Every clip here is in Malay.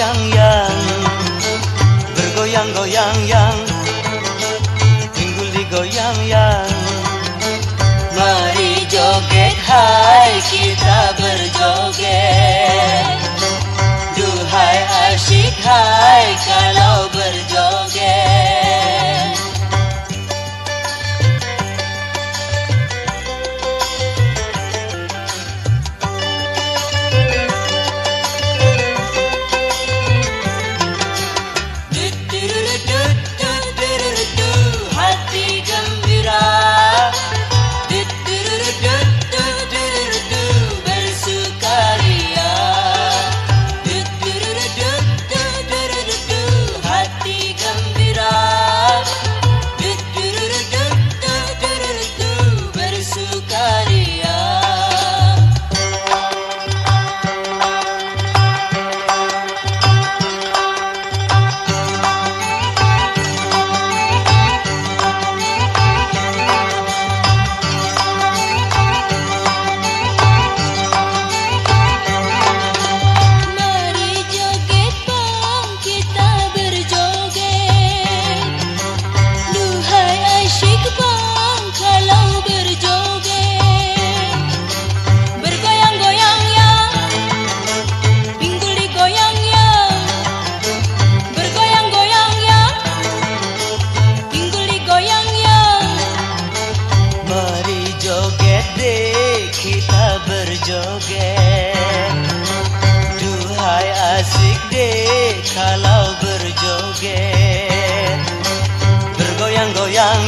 Pinggul digoyang-yang Bergoyang-goyang yang Pinggul digoyang-yang Mari joget hai kita berjoget. Duhai asyik hai kalau berjoget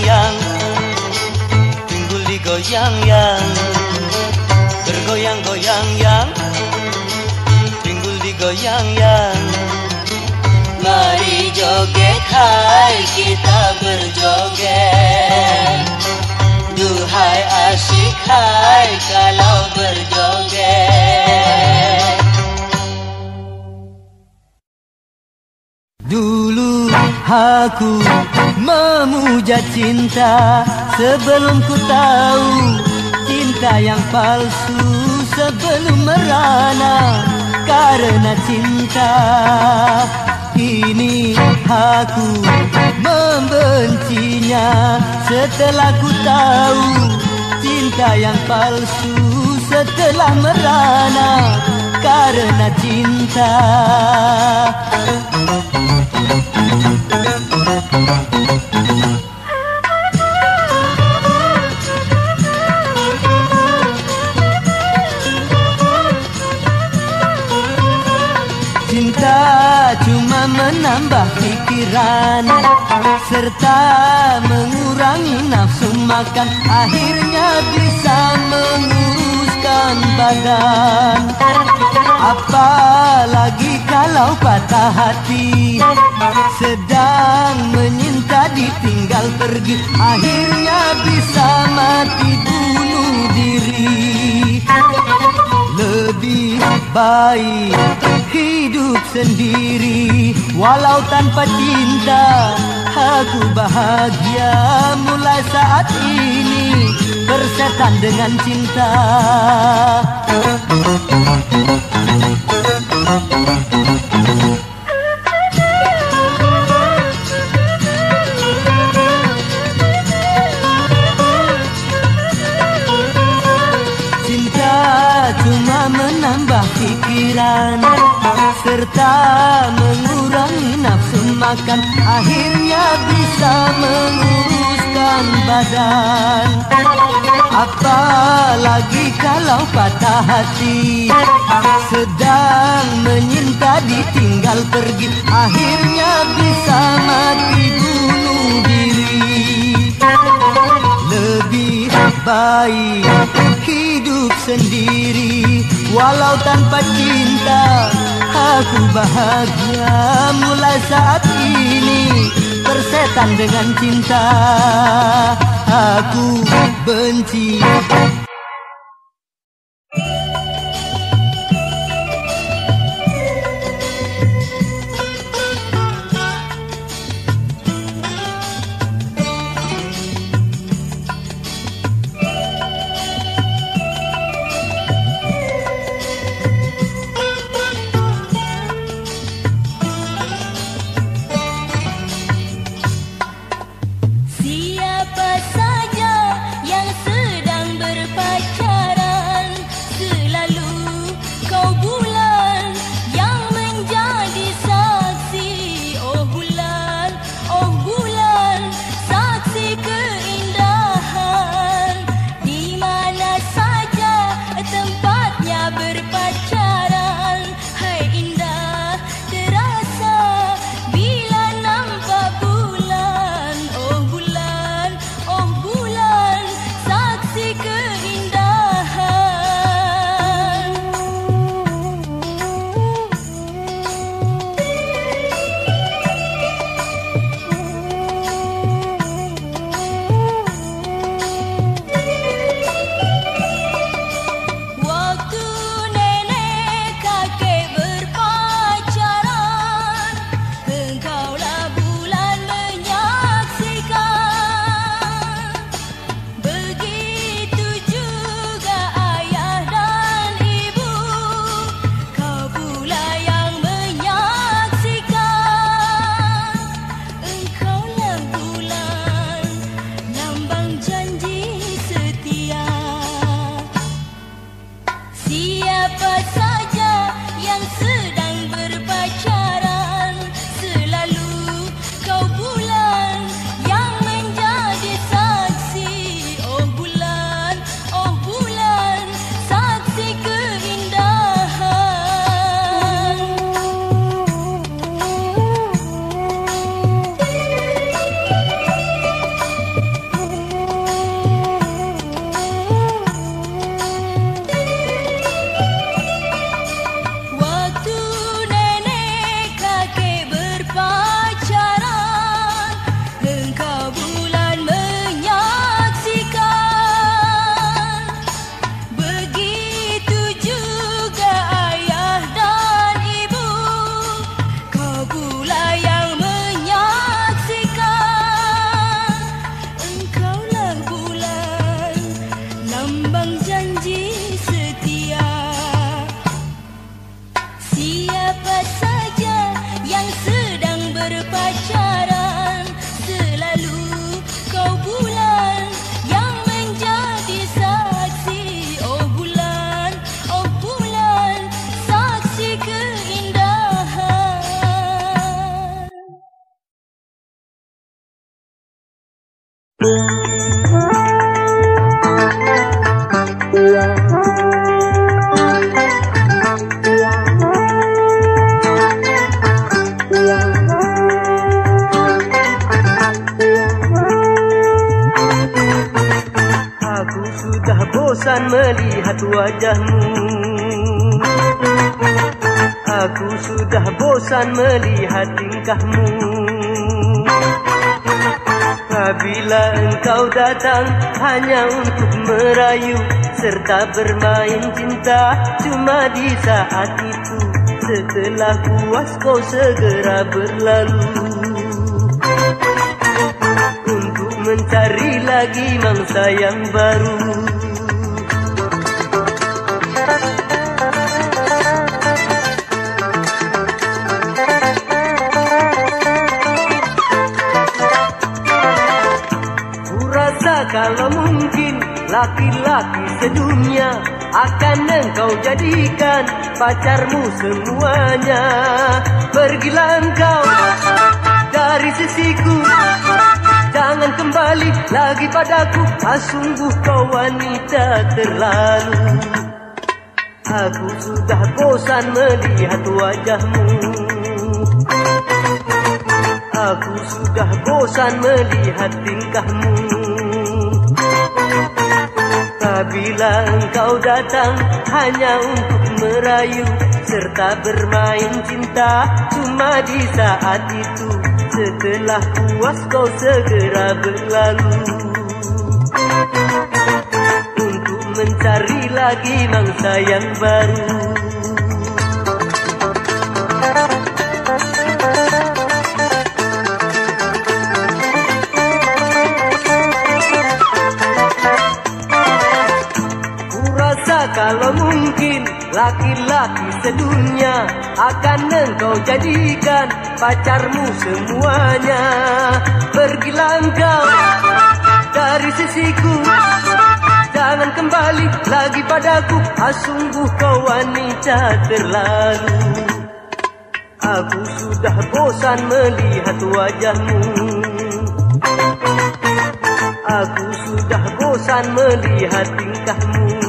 yang Pinggul digoyang yang Bergoyang-goyang yang Pinggul digoyang yang Mari joget hai kita berjoget. Duhai asyik hai kalau berjoget. Dulu aku memuja cinta. Sebelum ku tahu cinta yang palsu Sebelum merana karena cinta Kini aku membencinya. Setelah ku tahu cinta yang palsu Setelah merana karena Cinta Serta mengurangi nafsu makan. Akhirnya bisa menguruskan badan. Apalagi kalau patah hati. Sedang menyinta ditinggal pergi. Akhirnya bisa mati bunuh diri. Lebih baik hidup sendiri. Walau tanpa cinta Aku bahagia mulai saat ini Bersetan dengan cinta kalau patah hati. Sedang menyinta ditinggal pergi. Akhirnya bisa mati bunuh diri. Lebih baik hidup sendiri. Walau tanpa cinta Aku bahagia. Mulai saat ini Persetan dengan cinta. Aku benci hanya untuk merayu Serta bermain cinta. Cuma di saat itu Setelah puas kau segera berlalu. Untuk mencari lagi mangsa yang baru laki-laki sedunia akan engkau jadikan pacarmu semuanya. Pergilah engkau dari sisiku, jangan kembali lagi padaku. Ah, sungguh kau wanita terlalu. Aku sudah bosan melihat wajahmu. Aku sudah bosan melihat tingkahmu Apabila engkau datang hanya untuk merayu Serta bermain cinta. Cuma di saat itu Setelah puas kau segera berlalu. Untuk mencari lagi mangsa yang baru mungkin laki-laki sedunia akan engkau jadikan pacarmu semuanya. Pergilah engkau dari sisiku, jangan kembali lagi padaku. Ah, sungguh kau wanita terlalu. Aku sudah bosan melihat wajahmu. Aku sudah bosan melihat tingkahmu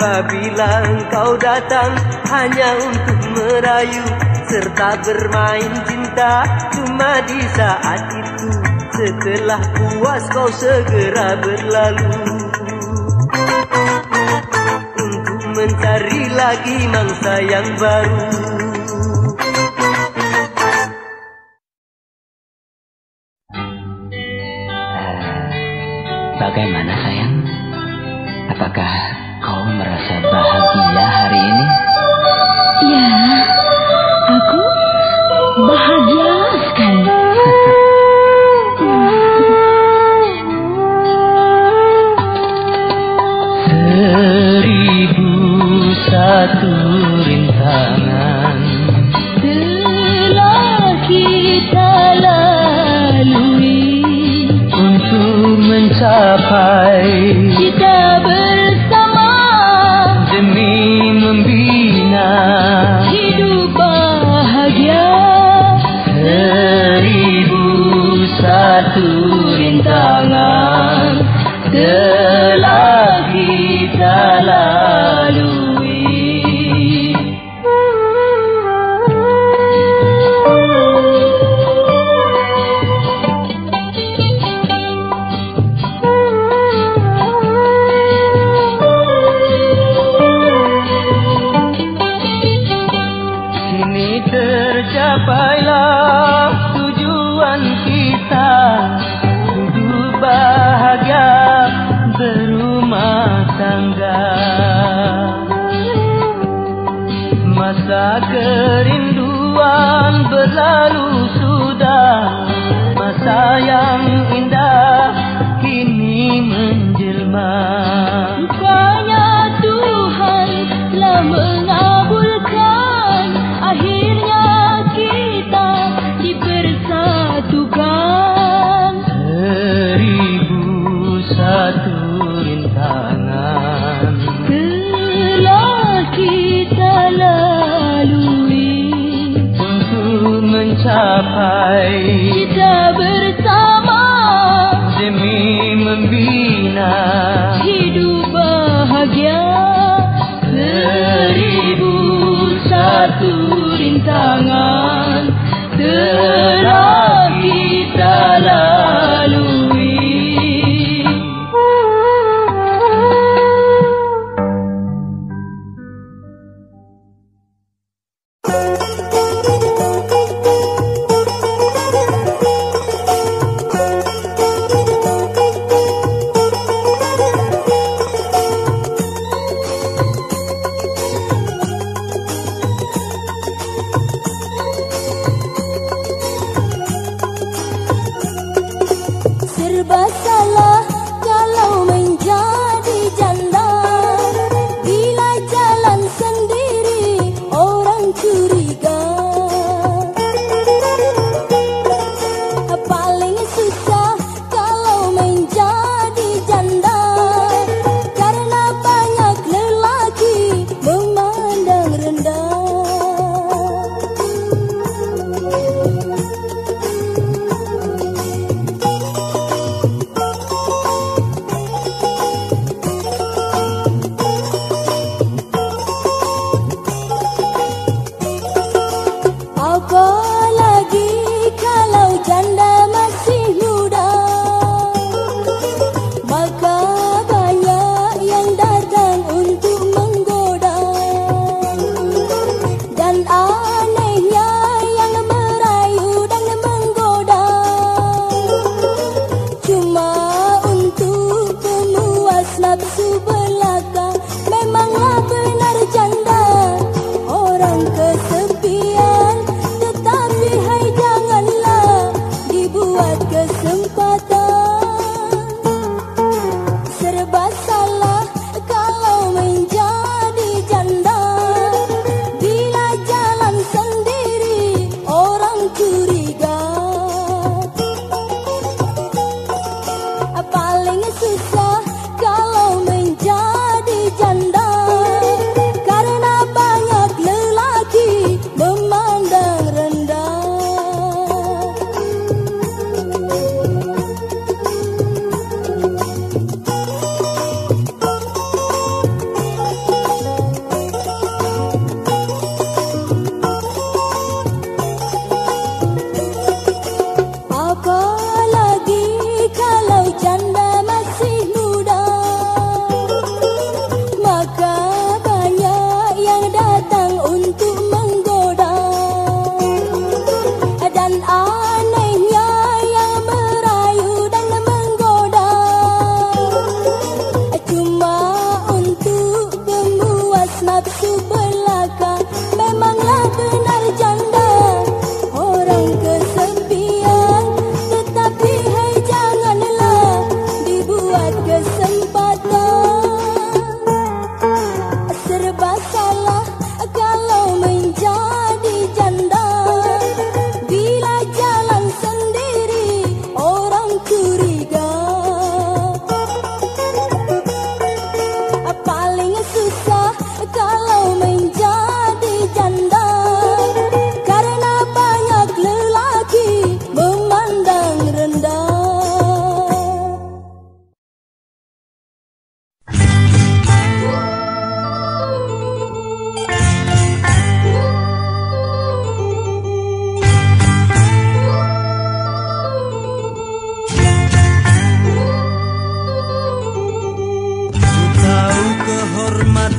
Apabila engkau datang hanya untuk merayu Serta bermain cinta cuma di saat itu Setelah puas kau segera berlalu. Untuk mencari lagi mangsa yang baru. Bagaimana satu rintangan. Telah kita lalui Untuk mencapai berumah tangga. Masa kerinduan berlalu sudah. Masa yang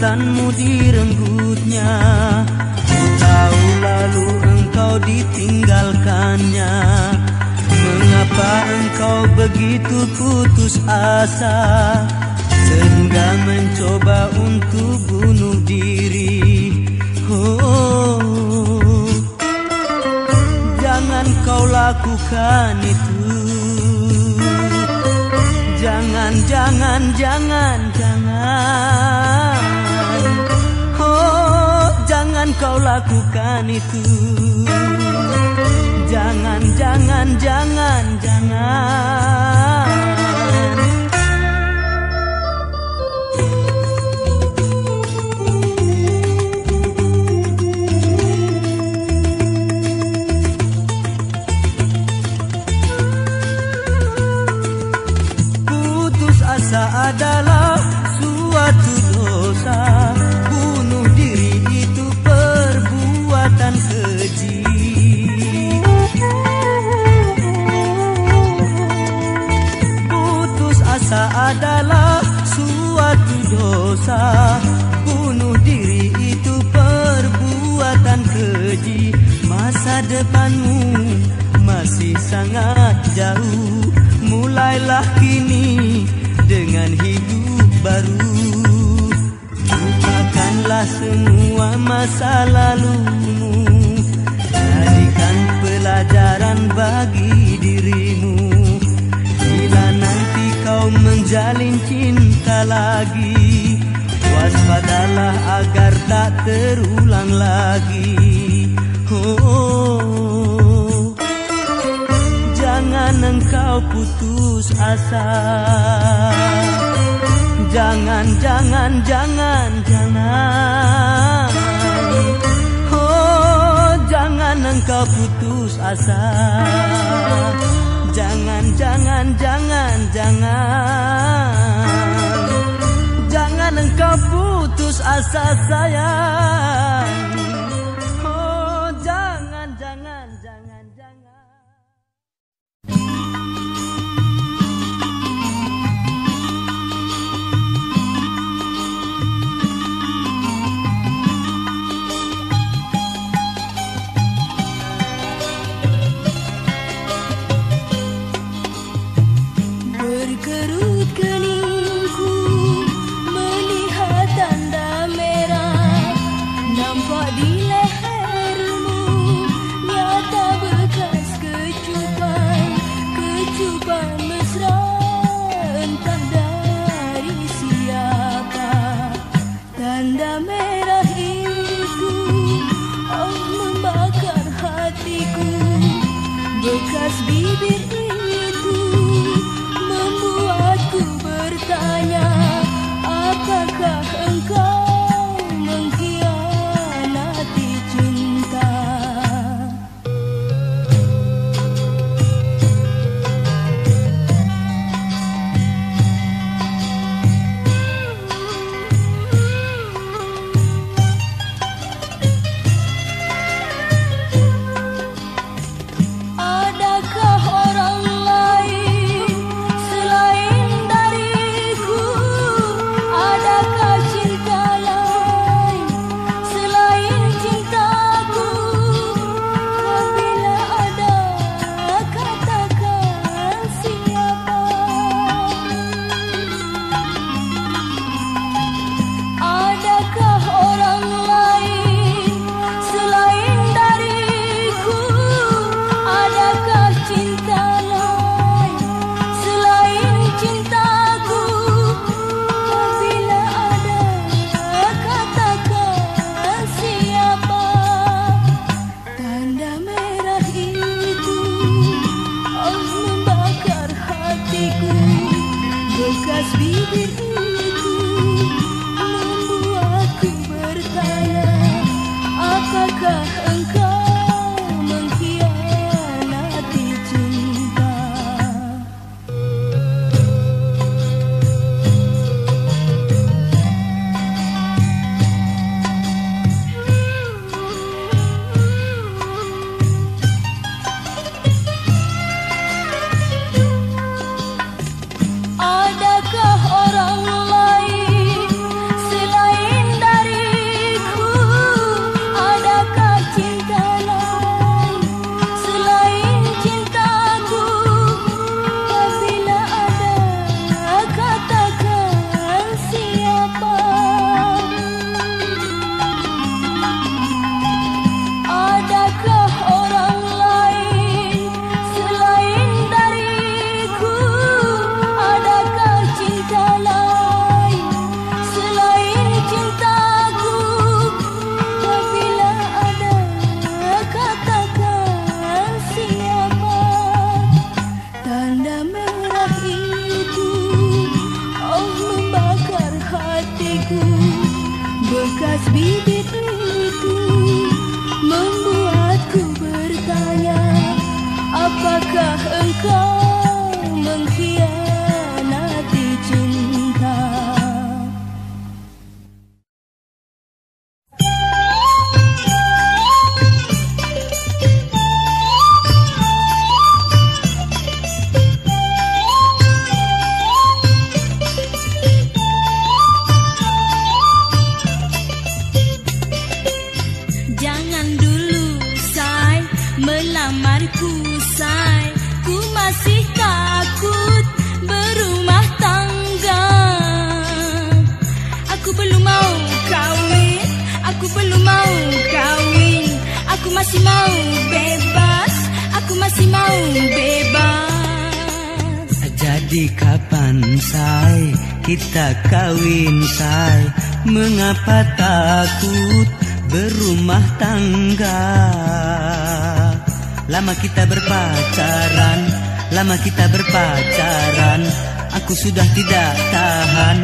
kekuatanmu direnggutnya Tahu lalu engkau ditinggalkannya. Mengapa engkau begitu putus asa? Sehingga mencoba untuk bunuh diri. Oh. Jangan Kau lakukan itu. Jangan, jangan, jangan, jangan. kau lakukan itu. Jangan, jangan, jangan, jangan. agar tak terulang lagi. Oh, oh, oh jangan engkau putus asa. Jangan jangan jangan jangan. Oh jangan engkau putus asa. Jangan jangan jangan jangan. Jangan engkau putus asasaya masih mau bebas. Jadi kapan say kita kawin say? Mengapa takut berumah tangga? Lama kita berpacaran Lama kita berpacaran Aku sudah tidak tahan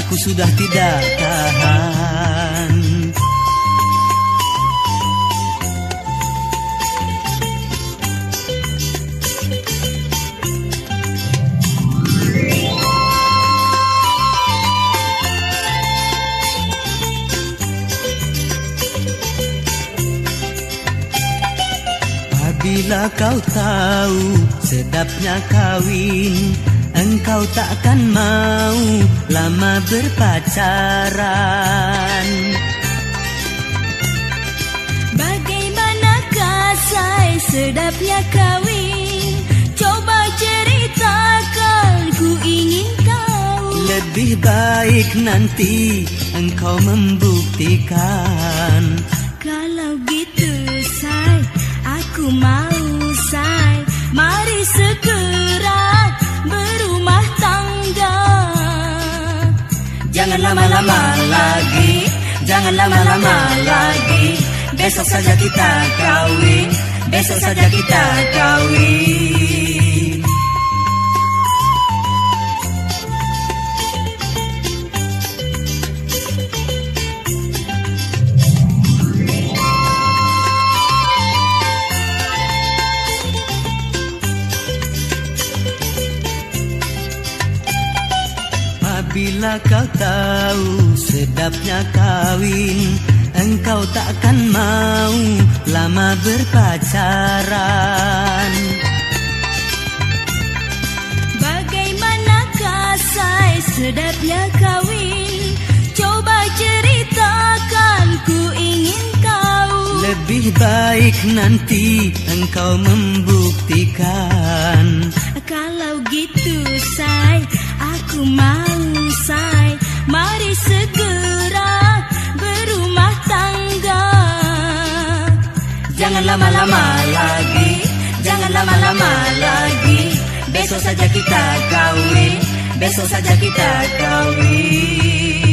Aku sudah tidak tahan Bila kau tahu sedapnya kawin Engkau takkan mau lama berpacaran. Bagaimanakah say sedapnya kawin Coba ceritakan ku ingin tahu. Lebih baik nanti engkau membuktikan Aku mau say Mari segera berumah tangga. Jangan lama-lama lagi Jangan lama-lama lagi. Besok saja kita kawin Besok saja kita kawin Bila kau tahu sedapnya kawin Engkau takkan mau lama berpacaran. Bagaimanakah say sedapnya kawin Coba ceritakan ku ingin tahu. Lebih baik nanti engkau membuktikan. Kalau gitu say Aku mau Mari segera berumah tangga. Jangan lama-lama lagi. Jangan lama-lama lagi. Besok saja kita kawin Besok saja kita kawin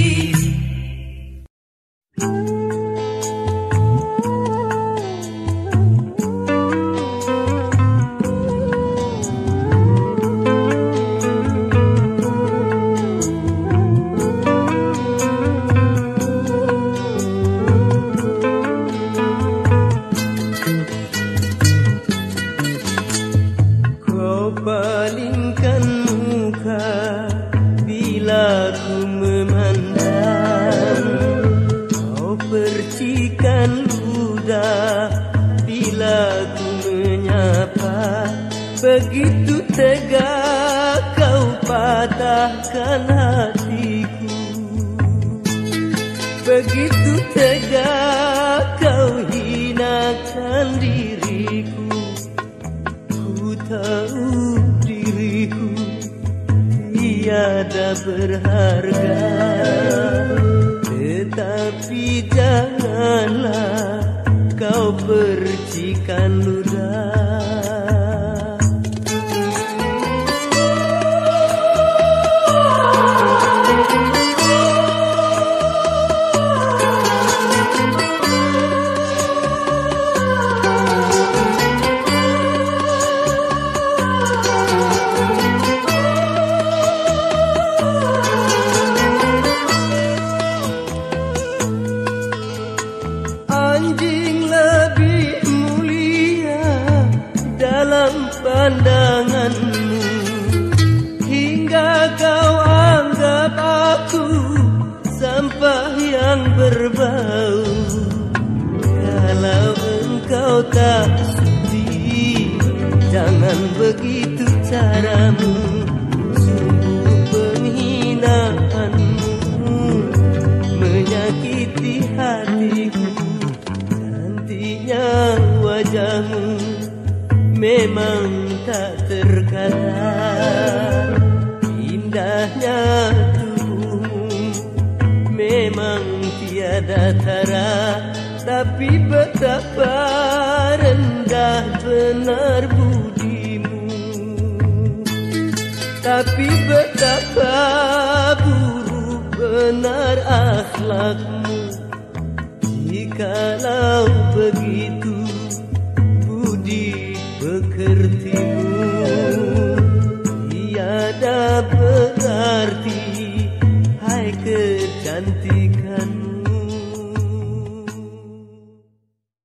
berharga. Tetapi janganlah kau percikan ludah Begitu caramu. Sungguh penghinaanmu Menyakiti hatiku. Nantinya wajahmu memang tak terkata Indahnya tubuhmu memang tiada tara. Tapi betapa rendah benar budimu Tapi betapa buruk benar akhlakmu. Jikalau begitu budi pekertimu. Tiada berarti hai kecantikan